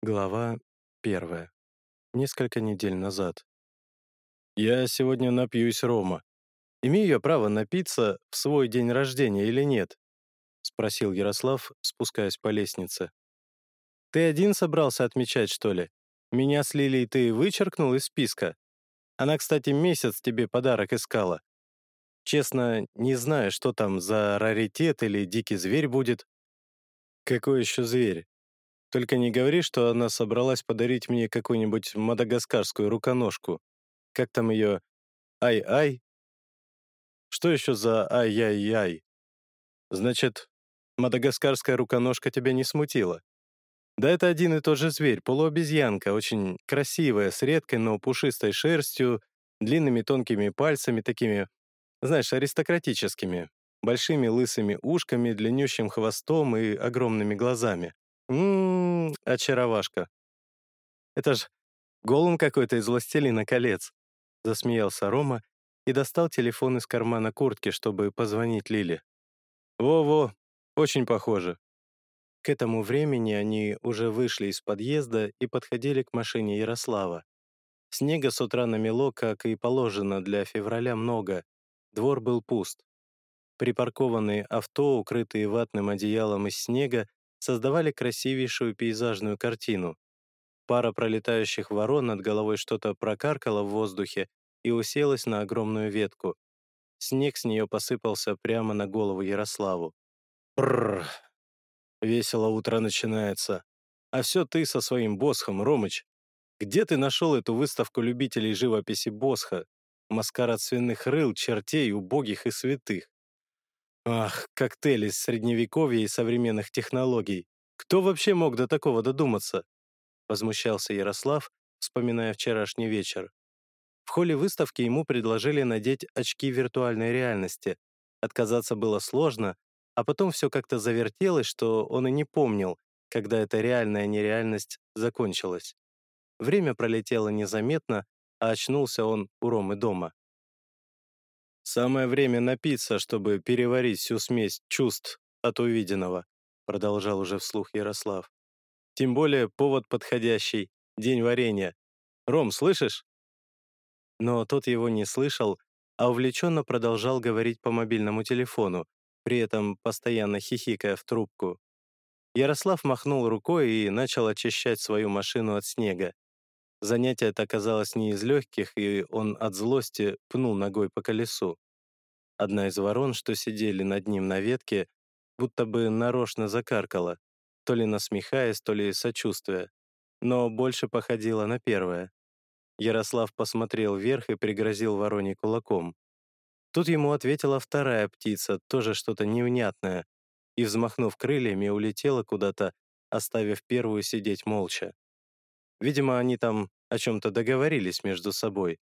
Глава первая. Несколько недель назад. «Я сегодня напьюсь рома. Имею я право напиться в свой день рождения или нет?» — спросил Ярослав, спускаясь по лестнице. «Ты один собрался отмечать, что ли? Меня с Лилией ты вычеркнул из списка. Она, кстати, месяц тебе подарок искала. Честно, не знаю, что там за раритет или дикий зверь будет». «Какой еще зверь?» Только не говори, что она собралась подарить мне какую-нибудь мадагаскарскую руконожку. Как там ее? Ай-ай? Что еще за ай-яй-яй? Значит, мадагаскарская руконожка тебя не смутила? Да это один и тот же зверь, полуобезьянка, очень красивая, с редкой, но пушистой шерстью, длинными тонкими пальцами, такими, знаешь, аристократическими, большими лысыми ушками, длиннющим хвостом и огромными глазами. Ммм, очаровашка. Это ж голым какой-то из «Властелина колец», — засмеялся Рома и достал телефон из кармана куртки, чтобы позвонить Лиле. «Во-во, очень похоже». К этому времени они уже вышли из подъезда и подходили к машине Ярослава. Снега с утра намело, как и положено для февраля, много. Двор был пуст. Припаркованные авто, укрытые ватным одеялом из снега, создавали красивейшую пейзажную картину. Пара пролетающих ворон над головой что-то прокаркала в воздухе и уселась на огромную ветку. Снег с нее посыпался прямо на голову Ярославу. «Бррр! Весело утро начинается. А все ты со своим Босхом, Ромыч. Где ты нашел эту выставку любителей живописи Босха? Маскарад свиных рыл, чертей, убогих и святых. Ах, коктейль из средневековья и современных технологий. Кто вообще мог до такого додуматься? Возмущался Ярослав, вспоминая вчерашний вечер. В холле выставки ему предложили надеть очки виртуальной реальности. Отказаться было сложно, а потом все как-то завертелось, что он и не помнил, когда эта реальная нереальность закончилась. Время пролетело незаметно, а очнулся он у Ромы дома. «Самое время напиться, чтобы переварить всю смесь чувств от увиденного», продолжал уже вслух Ярослав. «Тем более повод подходящий, день варенья. Ром, слышишь?» Но тот его не слышал, а увлеченно продолжал говорить по мобильному телефону, при этом постоянно хихикая в трубку. Ярослав махнул рукой и начал очищать свою машину от снега. Занятие это оказалось не из легких, и он от злости пнул ногой по колесу. Одна из ворон, что сидели над ним на ветке, будто бы нарочно закаркала, то ли насмехаясь, то ли сочувствуя, но больше походила на первое. Ярослав посмотрел вверх и пригрозил вороне кулаком. Тут ему ответила вторая птица, тоже что-то невнятное, и, взмахнув крыльями, улетела куда-то, оставив первую сидеть молча. Видимо, они там о чем-то договорились между собой.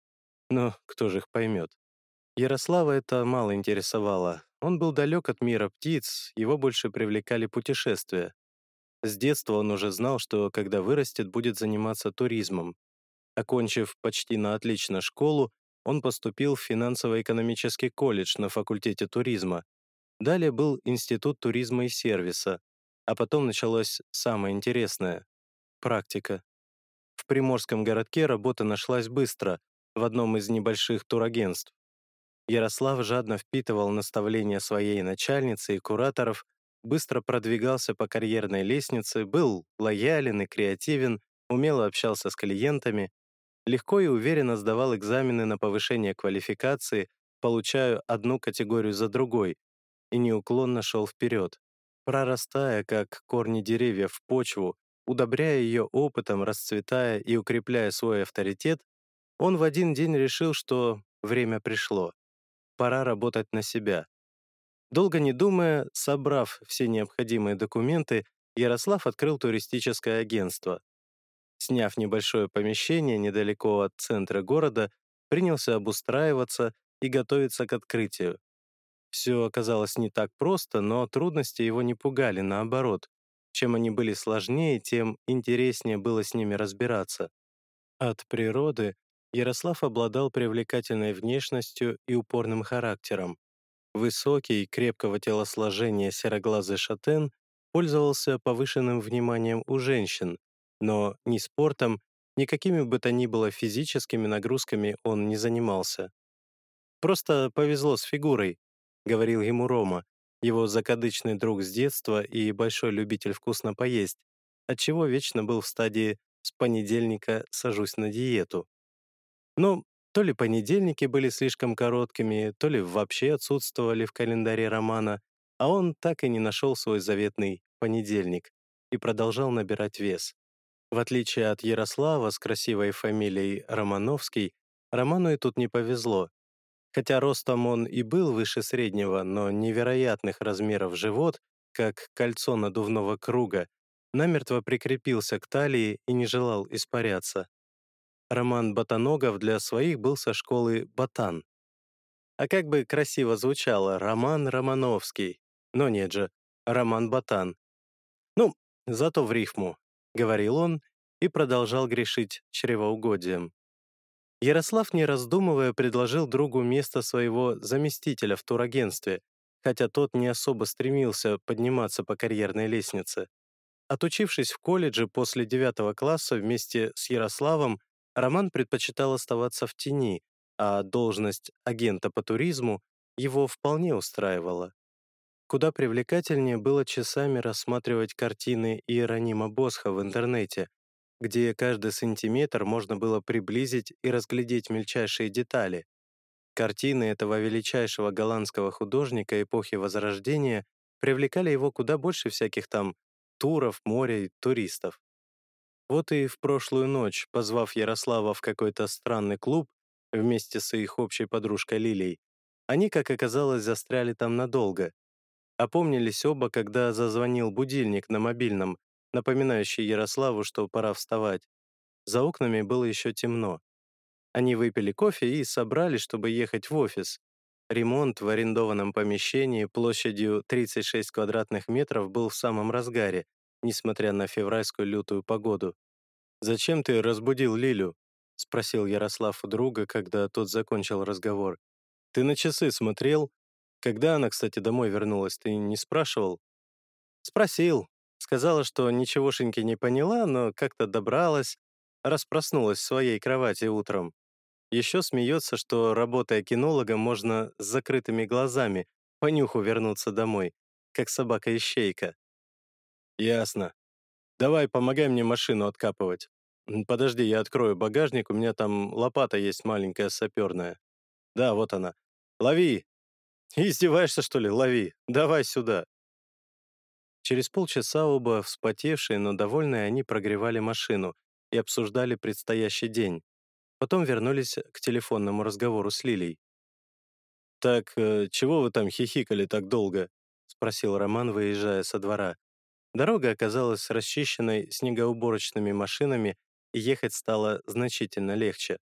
Но кто же их поймет? Ярослава это мало интересовало. Он был далек от мира птиц, его больше привлекали путешествия. С детства он уже знал, что когда вырастет, будет заниматься туризмом. Окончив почти на отлично школу, он поступил в финансово-экономический колледж на факультете туризма. Далее был Институт туризма и сервиса, а потом началось самое интересное — практика. В приморском городке работа нашлась быстро, в одном из небольших турагентств. Ярослав жадно впитывал наставления своей начальницы и кураторов, быстро продвигался по карьерной лестнице, был лоялен и креативен, умело общался с клиентами, легко и уверенно сдавал экзамены на повышение квалификации, получая одну категорию за другой, и неуклонно шел вперед, прорастая, как корни деревьев в почву, Удобряя ее опытом, расцветая и укрепляя свой авторитет, он в один день решил, что время пришло. Пора работать на себя. Долго не думая, собрав все необходимые документы, Ярослав открыл туристическое агентство. Сняв небольшое помещение недалеко от центра города, принялся обустраиваться и готовиться к открытию. Все оказалось не так просто, но трудности его не пугали, наоборот. Чем они были сложнее, тем интереснее было с ними разбираться. От природы Ярослав обладал привлекательной внешностью и упорным характером. Высокий, крепкого телосложения сероглазый шатен пользовался повышенным вниманием у женщин, но ни спортом, ни какими бы то ни было физическими нагрузками он не занимался. «Просто повезло с фигурой», — говорил ему Рома, его закадычный друг с детства и большой любитель вкусно поесть, отчего вечно был в стадии «с понедельника сажусь на диету». Но то ли понедельники были слишком короткими, то ли вообще отсутствовали в календаре романа, а он так и не нашел свой заветный понедельник и продолжал набирать вес. В отличие от Ярослава с красивой фамилией Романовский, Роману и тут не повезло. Хотя ростом он и был выше среднего, но невероятных размеров живот, как кольцо надувного круга, намертво прикрепился к талии и не желал испаряться. Роман Ботаногов для своих был со школы «Ботан». А как бы красиво звучало «Роман Романовский». Но нет же, Роман Ботан. Ну, зато в рифму, — говорил он и продолжал грешить чревоугодием. Ярослав, не раздумывая, предложил другу место своего заместителя в турагентстве, хотя тот не особо стремился подниматься по карьерной лестнице. Отучившись в колледже после девятого класса вместе с Ярославом, Роман предпочитал оставаться в тени, а должность агента по туризму его вполне устраивала. Куда привлекательнее было часами рассматривать картины Иеронима Босха в интернете, где каждый сантиметр можно было приблизить и разглядеть мельчайшие детали. Картины этого величайшего голландского художника эпохи Возрождения привлекали его куда больше всяких там туров, моря и туристов. Вот и в прошлую ночь, позвав Ярослава в какой-то странный клуб вместе с их общей подружкой Лилией, они, как оказалось, застряли там надолго. Опомнились оба, когда зазвонил будильник на мобильном, напоминающий Ярославу, что пора вставать. За окнами было еще темно. Они выпили кофе и собрались, чтобы ехать в офис. Ремонт в арендованном помещении площадью 36 квадратных метров был в самом разгаре, несмотря на февральскую лютую погоду. «Зачем ты разбудил Лилю?» — спросил Ярослав у друга, когда тот закончил разговор. «Ты на часы смотрел? Когда она, кстати, домой вернулась, ты не спрашивал?» «Спросил. Сказала, что ничегошеньки не поняла, но как-то добралась, распроснулась в своей кровати утром. Еще смеется, что, работая кинологом, можно с закрытыми глазами по нюху вернуться домой, как собака-ищейка. «Ясно. Давай, помогай мне машину откапывать. Подожди, я открою багажник, у меня там лопата есть маленькая саперная. Да, вот она. Лови! Издеваешься, что ли? Лови! Давай сюда!» Через полчаса оба, вспотевшие, но довольные, они прогревали машину и обсуждали предстоящий день. Потом вернулись к телефонному разговору с Лилей. «Так, э, чего вы там хихикали так долго?» — спросил Роман, выезжая со двора. Дорога оказалась расчищенной снегоуборочными машинами, и ехать стало значительно легче.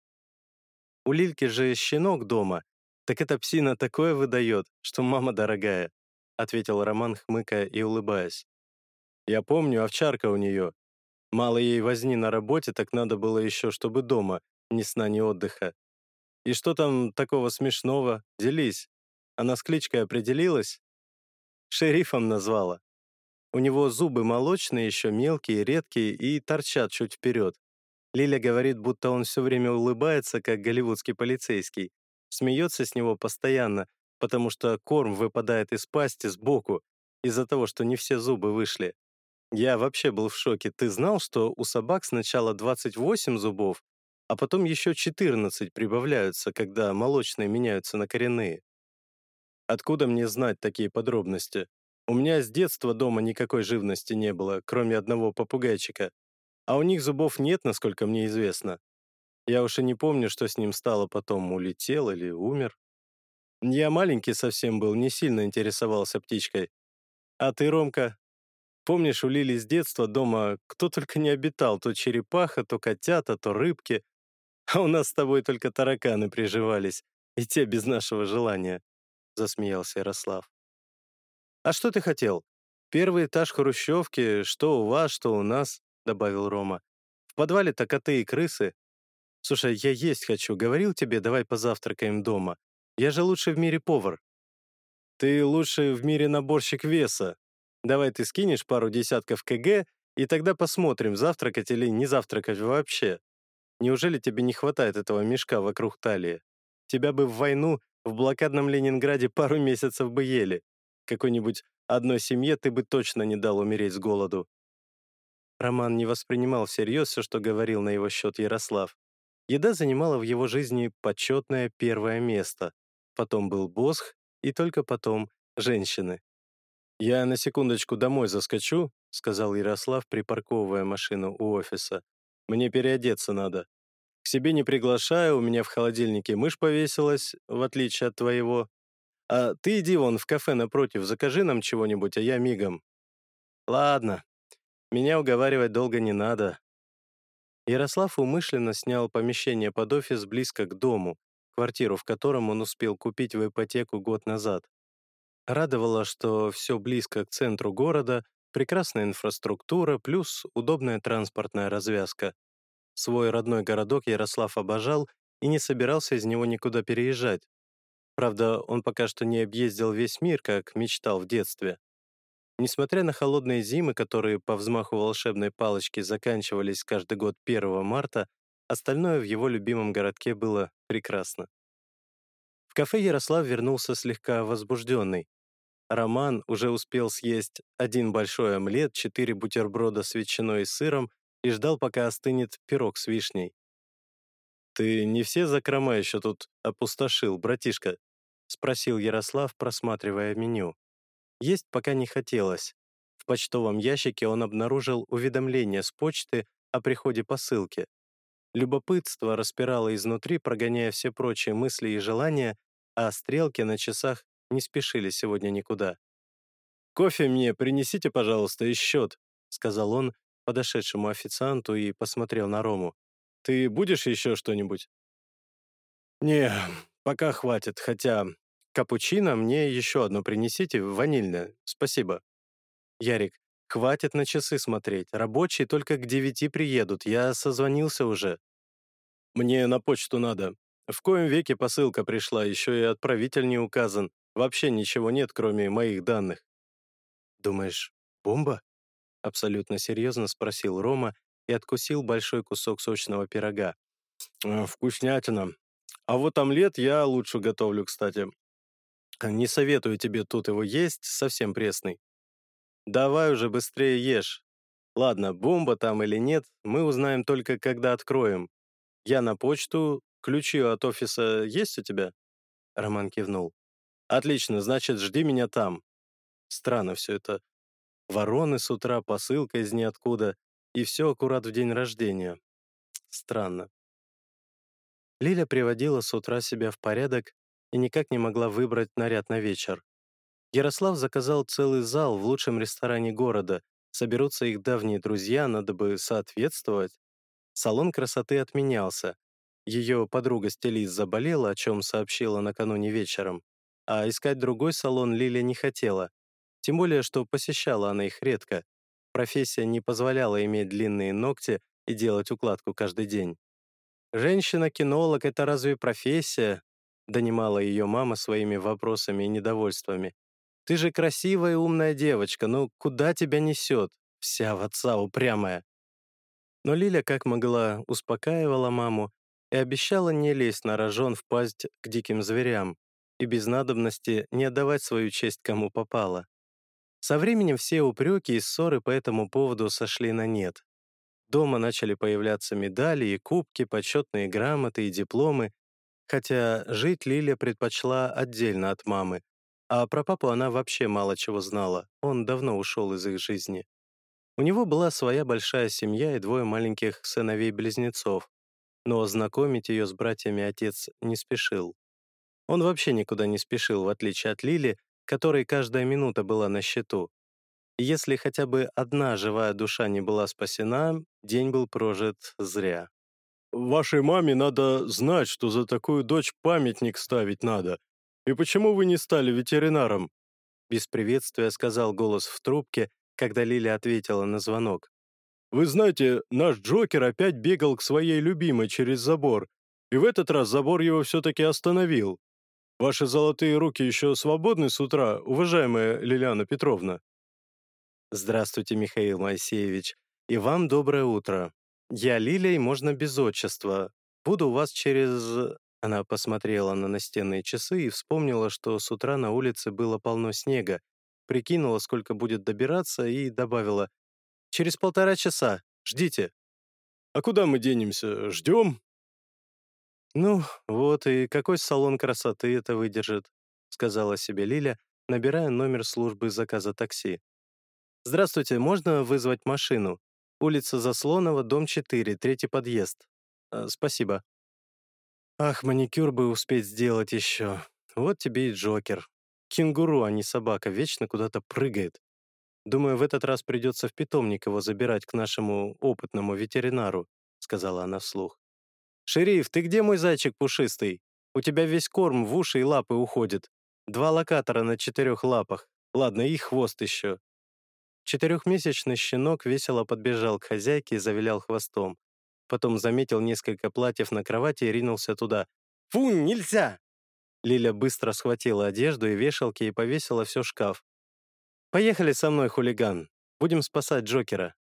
У Лильки же щенок дома, так эта псина такое выдает, что мама дорогая, ответил Роман, хмыкая и улыбаясь. Я помню, овчарка у нее. Мало ей возни на работе, так надо было еще, чтобы дома, ни сна, ни отдыха. И что там такого смешного? Делись. Она с кличкой определилась? Шерифом назвала. У него зубы молочные, еще мелкие, редкие и торчат чуть вперед. Лиля говорит, будто он все время улыбается, как голливудский полицейский. Смеется с него постоянно, потому что корм выпадает из пасти сбоку из-за того, что не все зубы вышли. Я вообще был в шоке. Ты знал, что у собак сначала 28 зубов, а потом еще 14 прибавляются, когда молочные меняются на коренные? Откуда мне знать такие подробности? У меня с детства дома никакой живности не было, кроме одного попугайчика. А у них зубов нет, насколько мне известно. Я уж и не помню, что с ним стало потом, улетел или умер. Я маленький совсем был, не сильно интересовался птичкой. А ты, Ромка, помнишь, у Лили с детства дома кто только не обитал, то черепаха, то котята, то рыбки. А у нас с тобой только тараканы приживались, и те без нашего желания, — засмеялся Ярослав. «А что ты хотел? Первый этаж хрущевки, что у вас, что у нас», — добавил Рома. «В подвале-то коты и крысы. Слушай, я есть хочу. Говорил тебе, давай позавтракаем дома. Я же лучший в мире повар». «Ты лучший в мире наборщик веса. Давай ты скинешь пару десятков КГ, И тогда посмотрим, завтракать или не завтракать вообще. Неужели тебе не хватает этого мешка вокруг талии? Тебя бы в войну в блокадном Ленинграде пару месяцев бы ели. Какой-нибудь одной семье ты бы точно не дал умереть с голоду. Роман не воспринимал всерьез все, что говорил на его счет Ярослав. Еда занимала в его жизни почетное первое место. Потом был Босх, и только потом женщины. «Я на секундочку домой заскочу», — сказал Ярослав, припарковывая машину у офиса. «Мне переодеться надо. К себе не приглашаю, у меня в холодильнике мышь повесилась, в отличие от твоего. А ты иди вон в кафе напротив, закажи нам чего-нибудь, а я мигом». «Ладно, меня уговаривать долго не надо». Ярослав умышленно снял помещение под офис близко к дому, квартиру в котором он успел купить в ипотеку год назад. Радовало, что все близко к центру города, прекрасная инфраструктура плюс удобная транспортная развязка. Свой родной городок Ярослав обожал и не собирался из него никуда переезжать. Правда, он пока что не объездил весь мир, как мечтал в детстве. Несмотря на холодные зимы, которые по взмаху волшебной палочки заканчивались каждый год 1 марта, остальное в его любимом городке было прекрасно. В кафе Ярослав вернулся слегка возбужденный. Роман уже успел съесть один большой омлет, четыре бутерброда с ветчиной и сыром и ждал, пока остынет пирог с вишней. «Ты не все закрома еще тут опустошил, братишка?» — спросил Ярослав, просматривая меню. Есть пока не хотелось. В почтовом ящике он обнаружил уведомление с почты о приходе посылки. Любопытство распирало изнутри, прогоняя все прочие мысли и желания, а стрелки на часах не спешили сегодня никуда. «Кофе мне принесите, пожалуйста, и счет», — сказал он подошедшему официанту и посмотрел на Рому. «Ты будешь еще что-нибудь?» «Не, пока хватит, хотя Капучино мне еще одно принесите, ванильное. Спасибо. Ярик, хватит на часы смотреть. Рабочие только к девяти приедут. Я созвонился уже. Мне на почту надо. В коем веке посылка пришла, еще и отправитель не указан. Вообще ничего нет, кроме моих данных. Думаешь, бомба? Абсолютно серьезно спросил Рома и откусил большой кусок сочного пирога. «Э, «Вкуснятина. А вот омлет я лучше готовлю, кстати. Не советую тебе тут его есть, совсем пресный. Давай уже быстрее ешь. Ладно, бомба там или нет, мы узнаем только, когда откроем. Я на почту, ключи от офиса есть у тебя?» Роман кивнул. «Отлично, значит, жди меня там». Странно все это. Вороны с утра, посылка из ниоткуда, и все аккурат в день рождения. Странно. Лиля приводила с утра себя в порядок и никак не могла выбрать наряд на вечер. Ярослав заказал целый зал в лучшем ресторане города. Соберутся их давние друзья, надо бы соответствовать. Салон красоты отменялся. Ее подруга-стилист заболела, о чем сообщила накануне вечером. А искать другой салон Лиля не хотела. Тем более, что посещала она их редко. Профессия не позволяла иметь длинные ногти и делать укладку каждый день. «Женщина-кинолог — это разве профессия?» донимала ее мама своими вопросами и недовольствами. «Ты же красивая и умная девочка, ну куда тебя несет? Вся в отца упрямая». Но Лиля, как могла, успокаивала маму и обещала не лезть на рожон в пасть к диким зверям и без надобности не отдавать свою честь кому попало. Со временем все упреки и ссоры по этому поводу сошли на нет. Дома начали появляться медали и кубки, почетные грамоты и дипломы, хотя жить Лиля предпочла отдельно от мамы, а про папу она вообще мало чего знала, он давно ушел из их жизни. У него была своя большая семья и двое маленьких сыновей-близнецов, но знакомить ее с братьями отец не спешил. Он вообще никуда не спешил, в отличие от Лили, которой каждая минута была на счету. Если хотя бы одна живая душа не была спасена, день был прожит зря. Вашей маме надо знать, что за такую дочь памятник ставить надо. И почему вы не стали ветеринаром?» Без приветствия сказал голос в трубке, когда Лиля ответила на звонок. «Вы знаете, наш Джокер опять бегал к своей любимой через забор, и в этот раз забор его все-таки остановил. Ваши золотые руки еще свободны с утра, уважаемая Лилиана Петровна?» «Здравствуйте, Михаил Моисеевич. «И вам доброе утро. Я Лилия, и можно без отчества. Буду у вас через...» Она посмотрела на настенные часы и вспомнила, что с утра на улице было полно снега, прикинула, сколько будет добираться, и добавила «Через полтора часа. Ждите». «А куда мы денемся? Ждем?» «Ну, вот и какой салон красоты это выдержит», сказала себе Лиля, набирая номер службы заказа такси. «Здравствуйте, можно вызвать машину? Улица Заслонова, дом 4, третий подъезд. А, спасибо». Ах, маникюр бы успеть сделать еще. Вот тебе и Джокер. Кенгуру, а не собака, вечно куда-то прыгает. Думаю, в этот раз придется в питомник его забирать к нашему опытному ветеринару, сказала она вслух. «Шериф, ты где мой зайчик пушистый? У тебя весь корм в уши и лапы уходит. Два локатора на четырех лапах. Ладно, и хвост еще». Четырехмесячный щенок весело подбежал к хозяйке и завилял хвостом. Потом заметил несколько платьев на кровати и ринулся туда. «Фу, нельзя!» Лиля быстро схватила одежду и вешалки и повесила все в шкаф. «Поехали со мной, хулиган. Будем спасать Джокера».